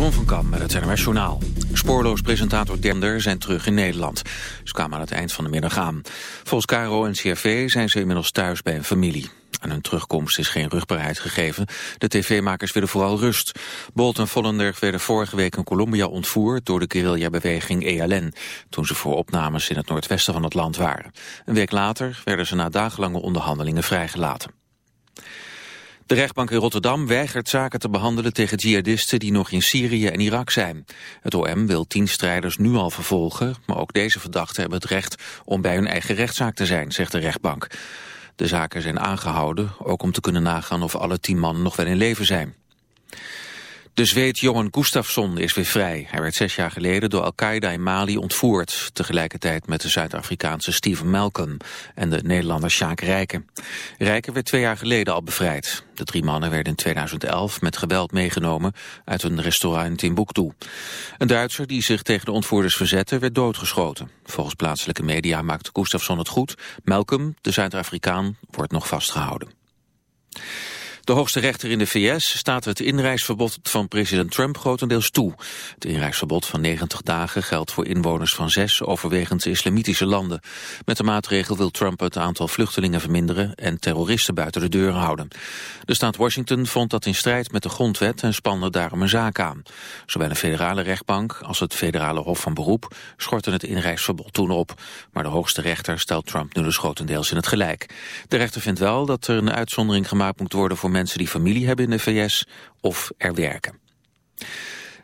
Jeroen van Kam met het NRS Journaal. Spoorloos presentator Dender zijn terug in Nederland. Ze kwamen aan het eind van de middag aan. Volgens Caro en CRV zijn ze inmiddels thuis bij een familie. Aan hun terugkomst is geen rugbaarheid gegeven. De tv-makers willen vooral rust. Bolt en Vollenberg werden vorige week in Colombia ontvoerd... door de guerrilla-beweging ELN... toen ze voor opnames in het noordwesten van het land waren. Een week later werden ze na dagenlange onderhandelingen vrijgelaten. De rechtbank in Rotterdam weigert zaken te behandelen tegen jihadisten die nog in Syrië en Irak zijn. Het OM wil tien strijders nu al vervolgen, maar ook deze verdachten hebben het recht om bij hun eigen rechtszaak te zijn, zegt de rechtbank. De zaken zijn aangehouden, ook om te kunnen nagaan of alle tien mannen nog wel in leven zijn. De Zweed Johan Gustafsson is weer vrij. Hij werd zes jaar geleden door Al-Qaeda in Mali ontvoerd. Tegelijkertijd met de Zuid-Afrikaanse Steven Malcolm en de Nederlander Sjaak Rijken. Rijken werd twee jaar geleden al bevrijd. De drie mannen werden in 2011 met geweld meegenomen uit een restaurant in Timbuktu. Een Duitser die zich tegen de ontvoerders verzette werd doodgeschoten. Volgens plaatselijke media maakte Gustafsson het goed. Malcolm, de Zuid-Afrikaan, wordt nog vastgehouden. De hoogste rechter in de VS staat het inreisverbod van president Trump grotendeels toe. Het inreisverbod van 90 dagen geldt voor inwoners van zes overwegend islamitische landen. Met de maatregel wil Trump het aantal vluchtelingen verminderen en terroristen buiten de deur houden. De staat Washington vond dat in strijd met de grondwet en spande daarom een zaak aan. Zowel een federale rechtbank als het federale hof van beroep schorten het inreisverbod toen op. Maar de hoogste rechter stelt Trump nu dus grotendeels in het gelijk. De rechter vindt wel dat er een uitzondering gemaakt moet worden voor mensen mensen die familie hebben in de VS of er werken.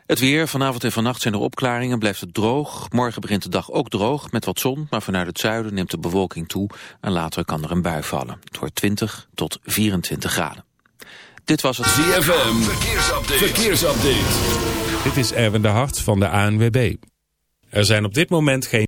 Het weer, vanavond en vannacht zijn er opklaringen, blijft het droog. Morgen begint de dag ook droog, met wat zon, maar vanuit het zuiden neemt de bewolking toe en later kan er een bui vallen. Het wordt 20 tot 24 graden. Dit was het ZFM, verkeersupdate. verkeersupdate. Dit is Erwin de Hart van de ANWB. Er zijn op dit moment geen...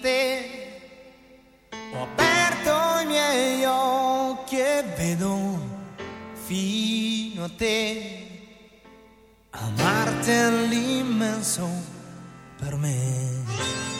Te ho aperto i miei occhi e vedo fino a te amarti è l'immenso per me.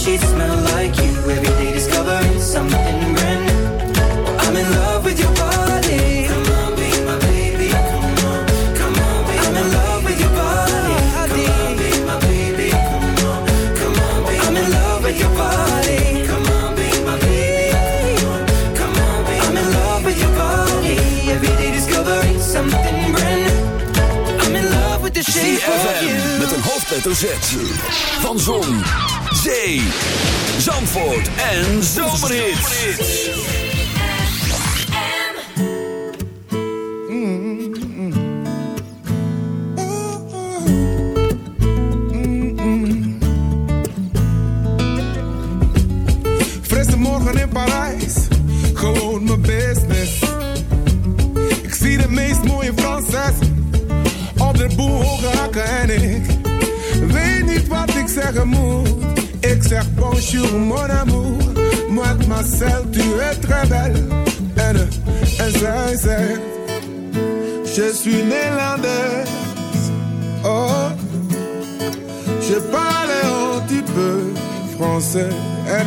Sheets smell like you. Every day discovering something brand new. I'm in love with your body. Come on, be my baby. Come on, come on, be I'm in love with your body. Come on, be my baby. Come on, come on, be I'm in love with your body. Come on, be my baby. Come on, be I'm in love with your body. Every day discovering something brand new. I'm in love with the shape of you. met een hoofdletter Z. Van Zon, Zee, Zandvoort en Zomerhits. Frisse morgen in Parijs, gewoon mijn business. Ik zie de meest mooie Franses op de boel hoge hakken en ik weet niet wat ik zeggen moet. Zeg bonjour mon amour, mademoiselle tu es très belle. Zij zegt, je suis Nederlands. Oh, je parle un petit peu français. En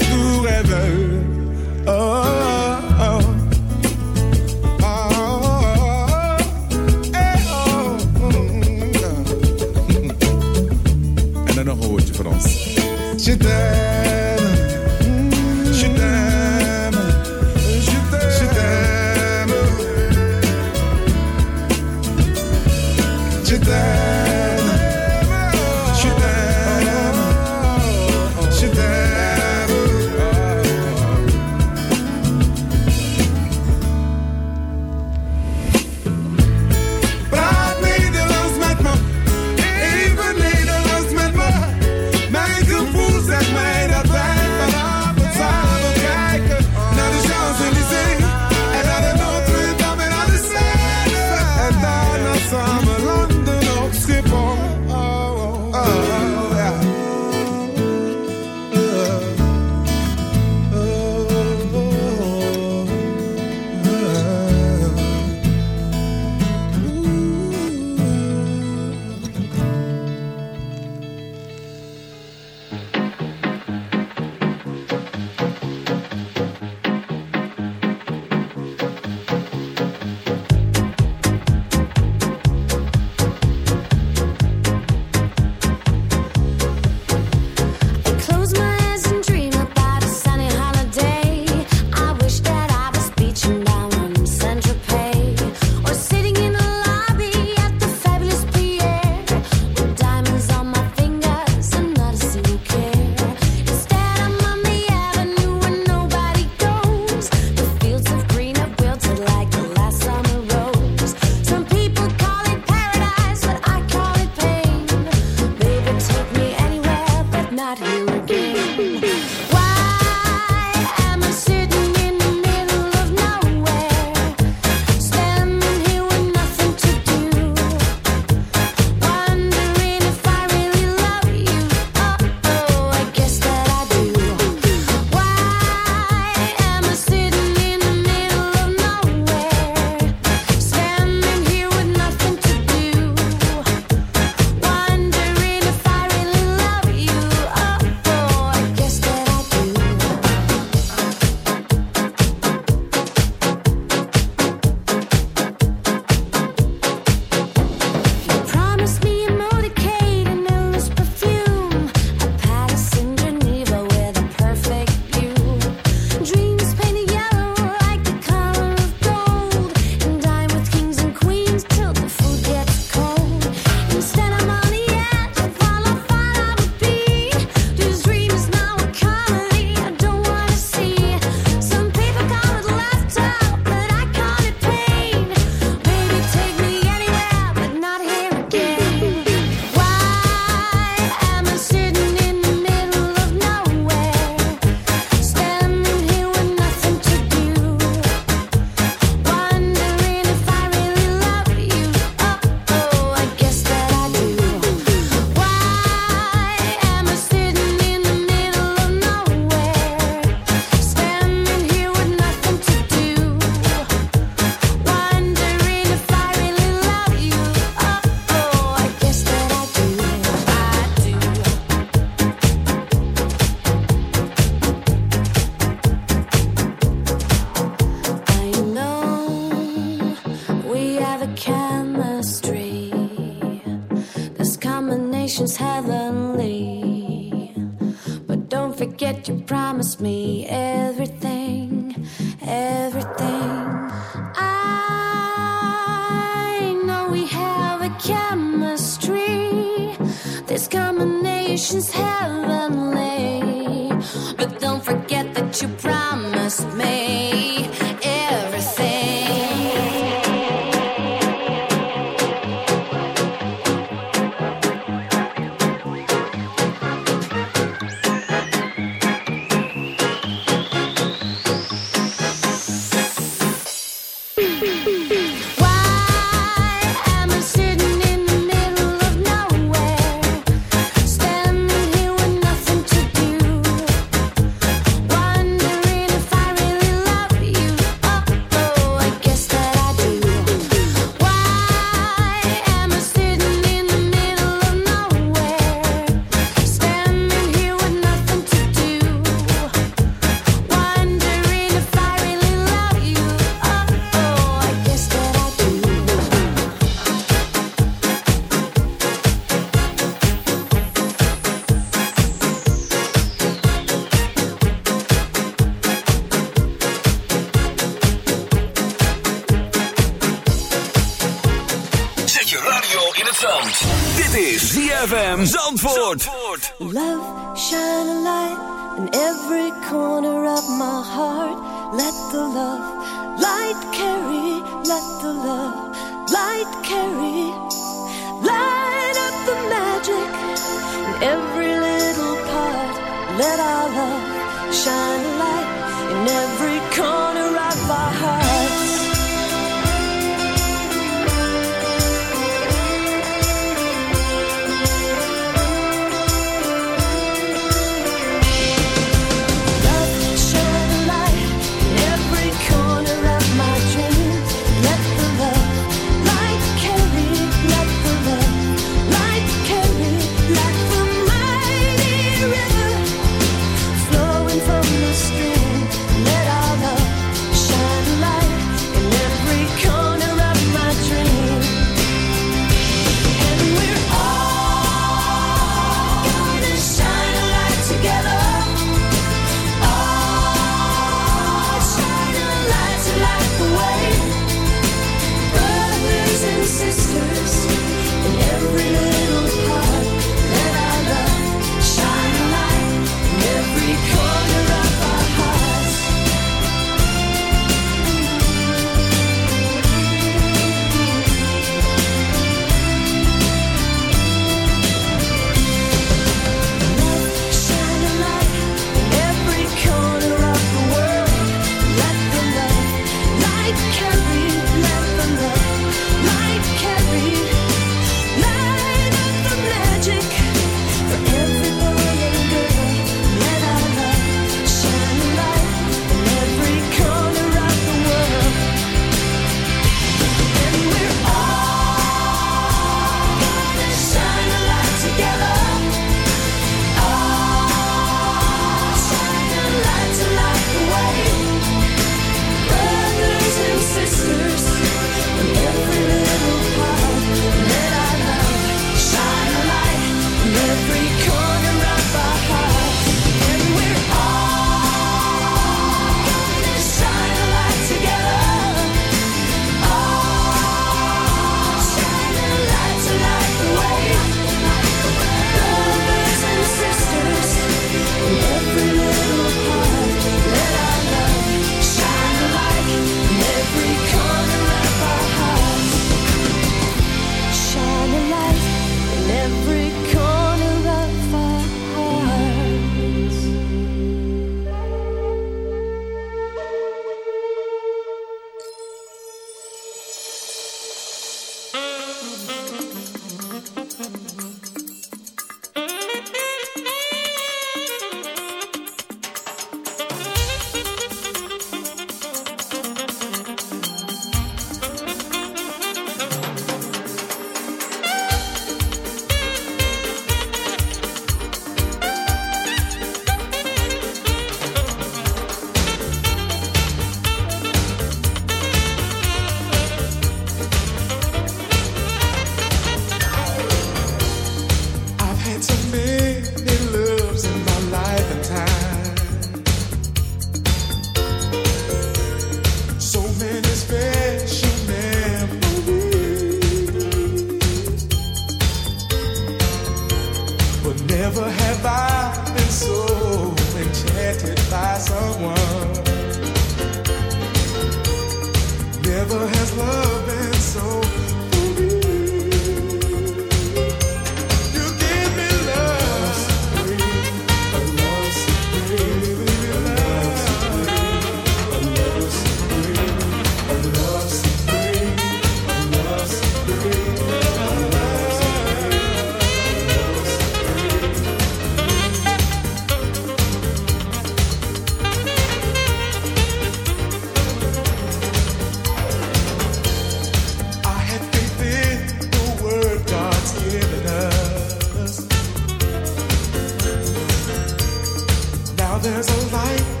there's a light.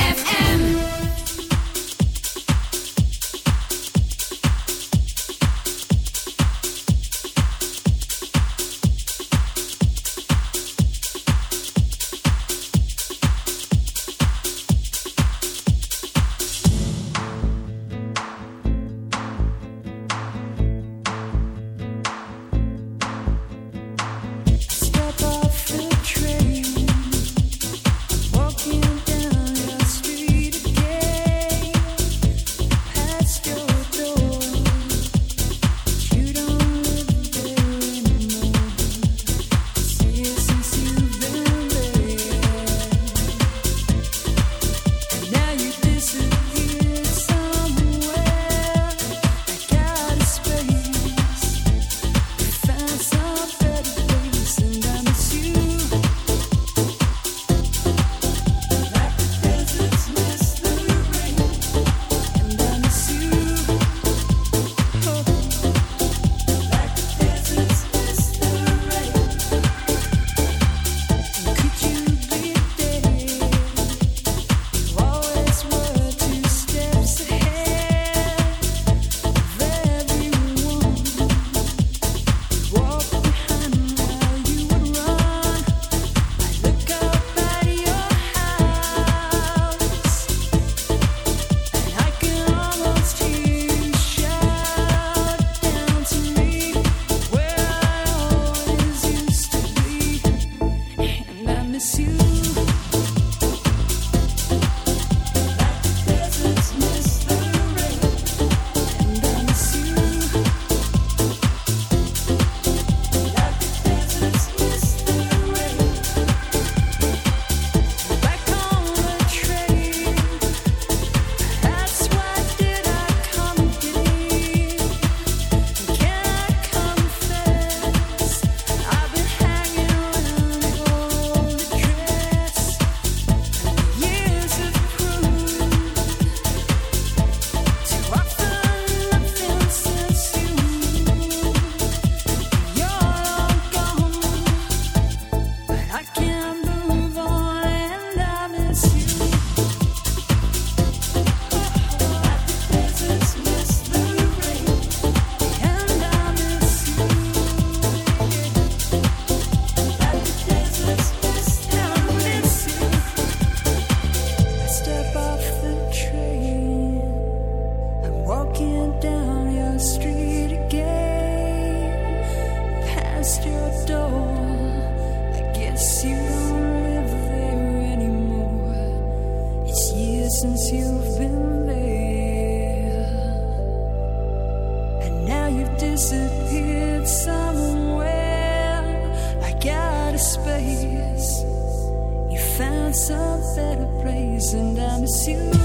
you.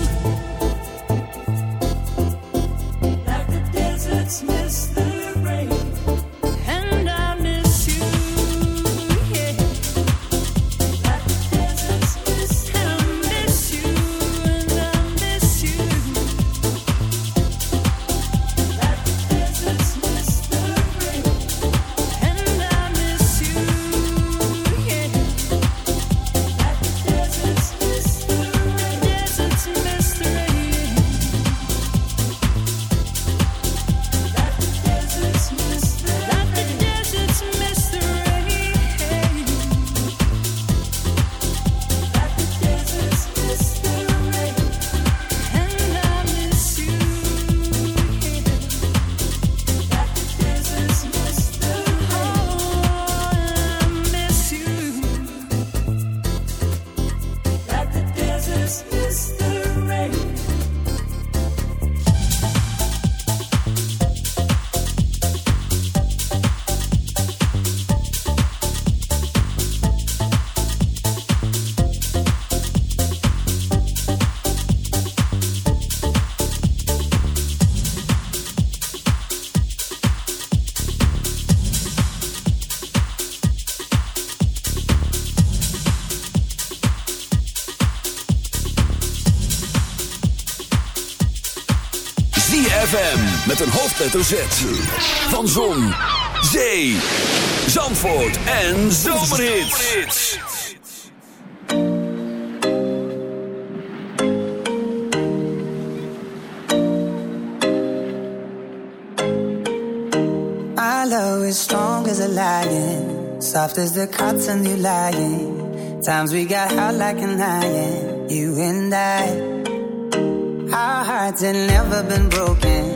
een hoofdletter zet Van Zon, Zee, Zandvoort en Zomerhits. My love is strong as a lion, soft as the cotton you lying. Times we got out like an iron, you and I. Our hearts had never been broken.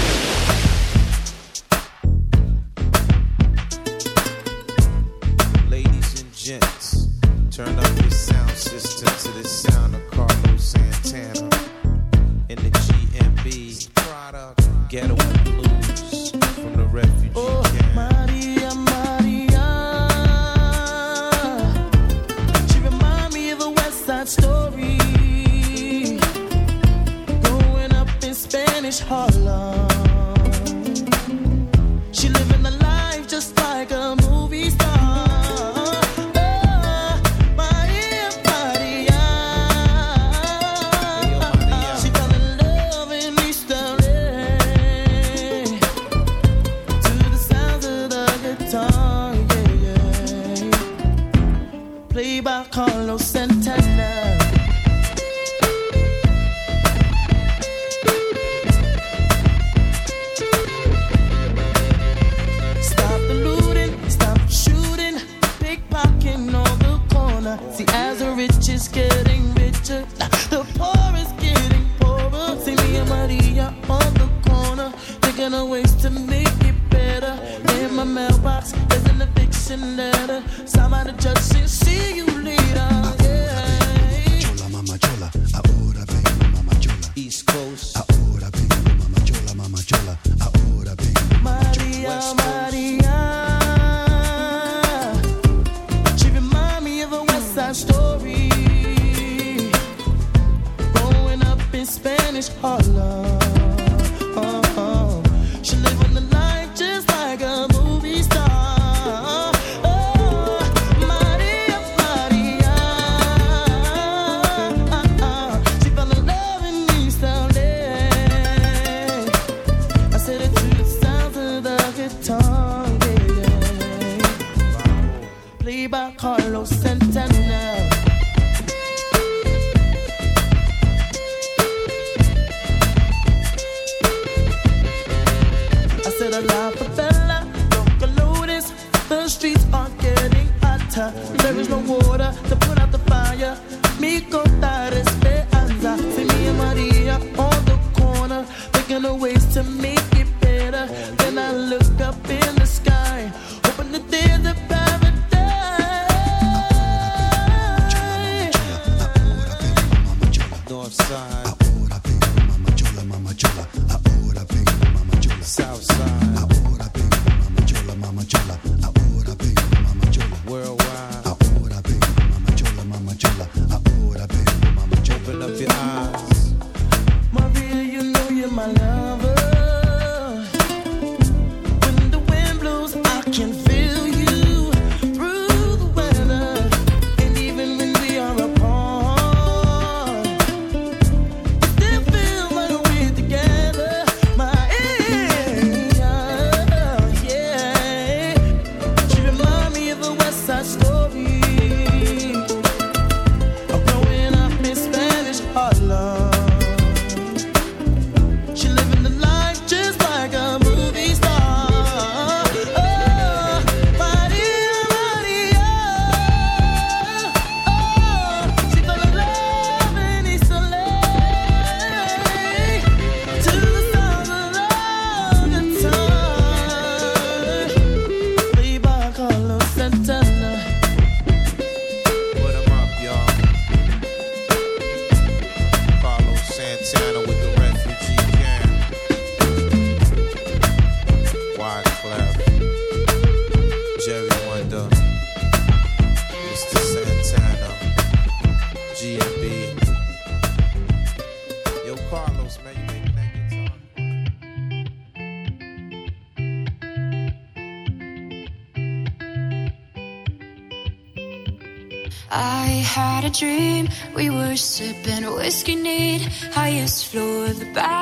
The Bowery,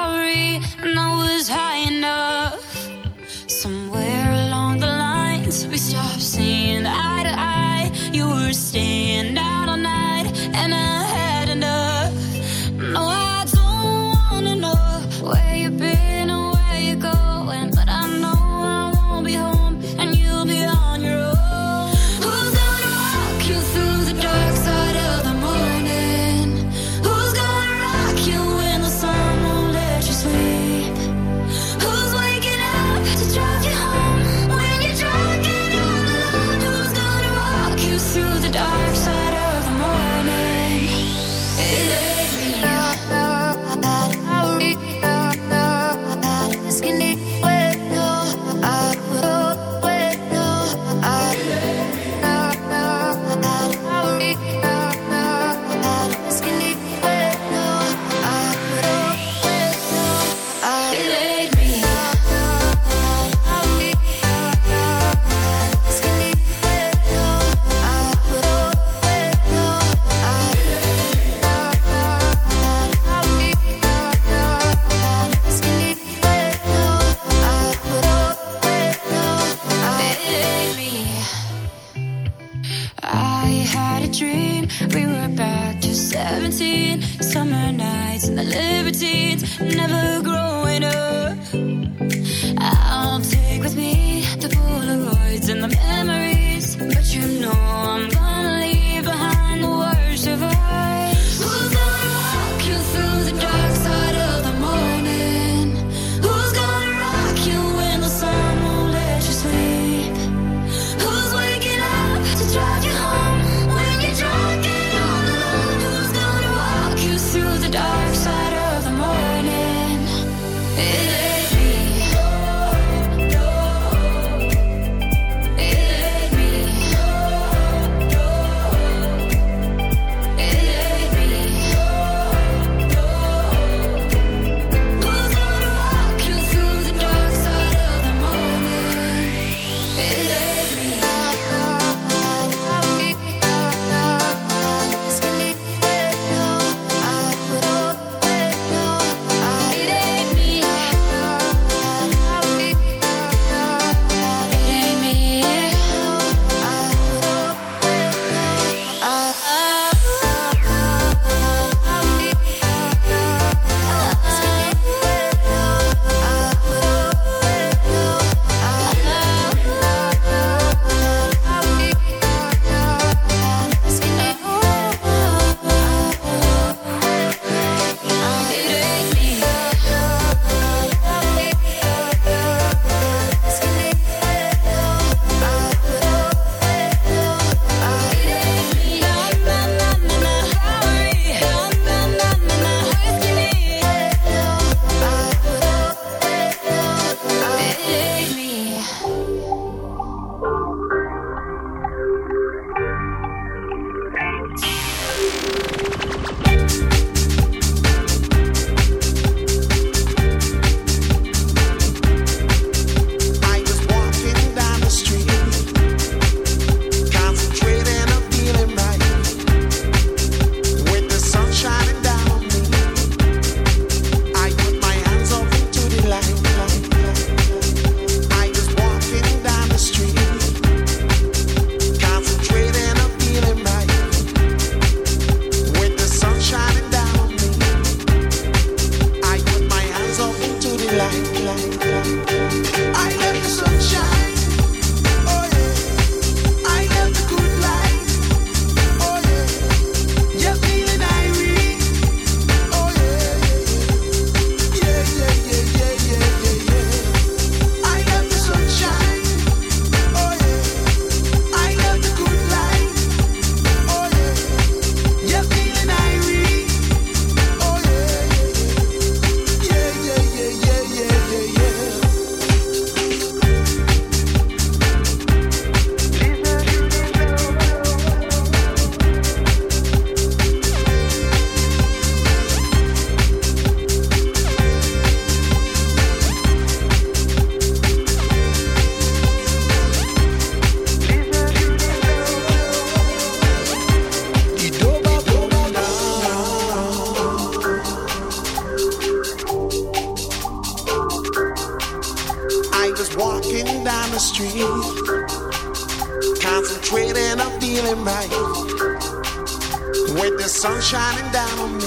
shining down on me.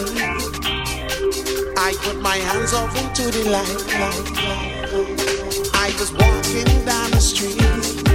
I put my hands off into the light, light, light. I was walking down the street.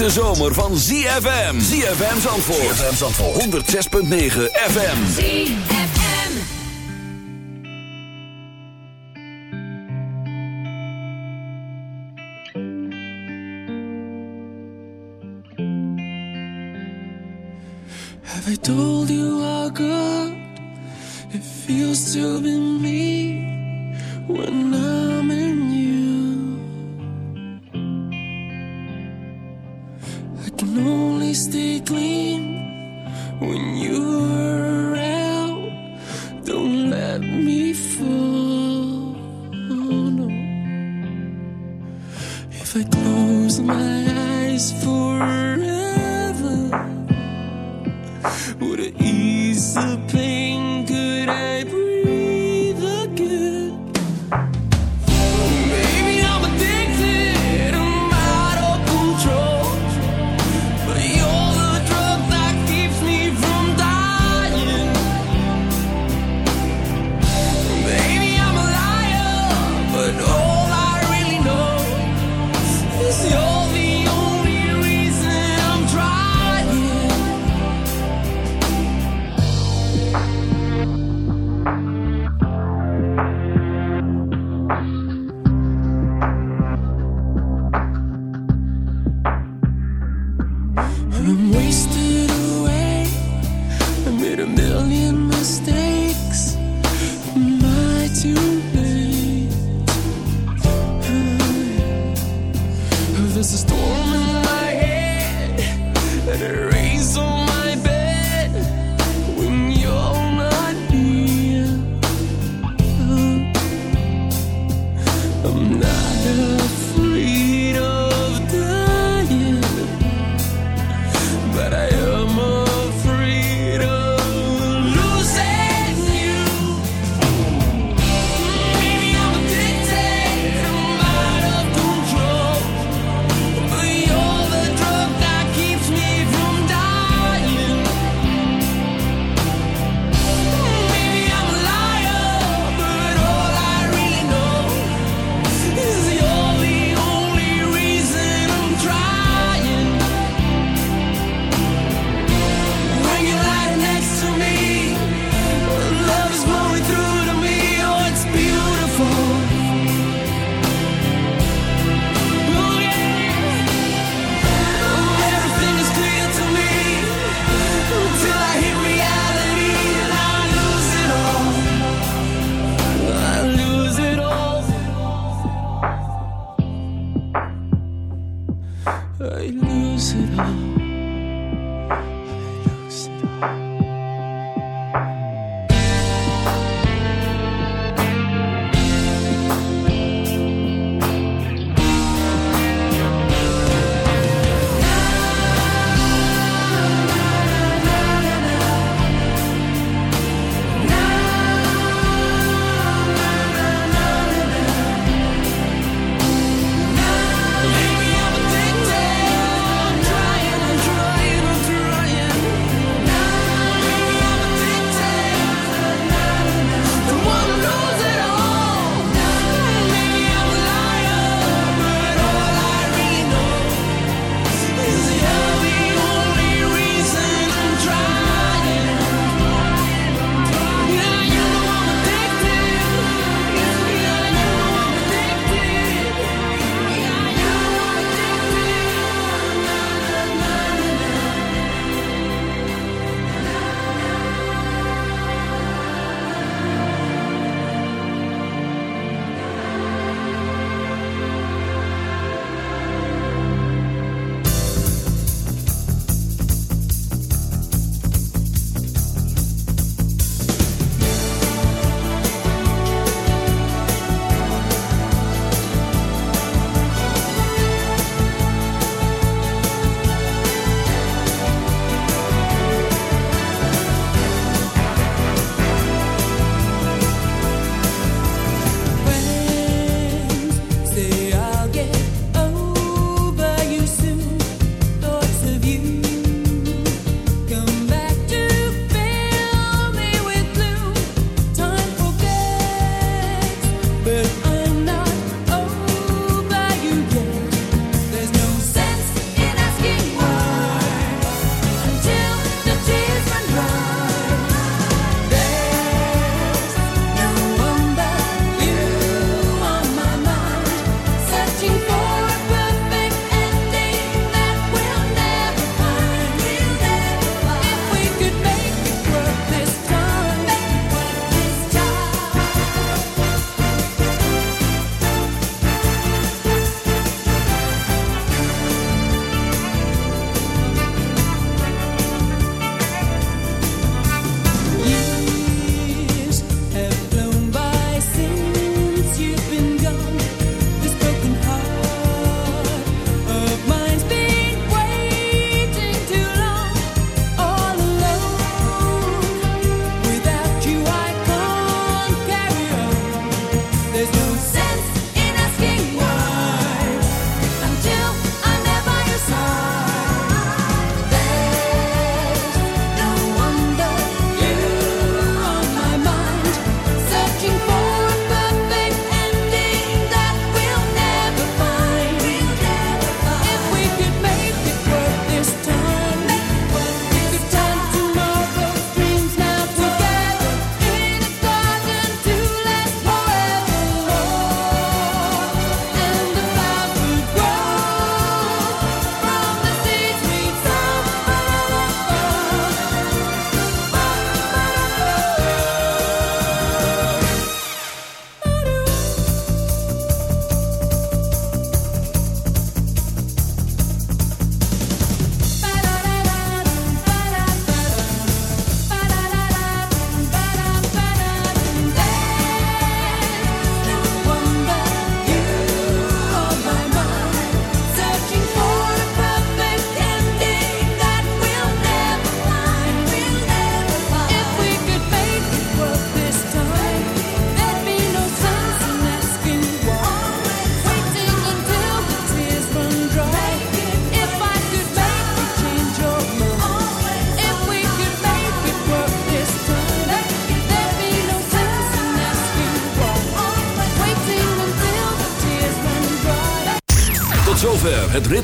hete zomer van ZFM. ZFM Zandvoort. ZFM Zandvoort. 106.9 FM. ZFM. Have I told you how good it feels to be me when I'm in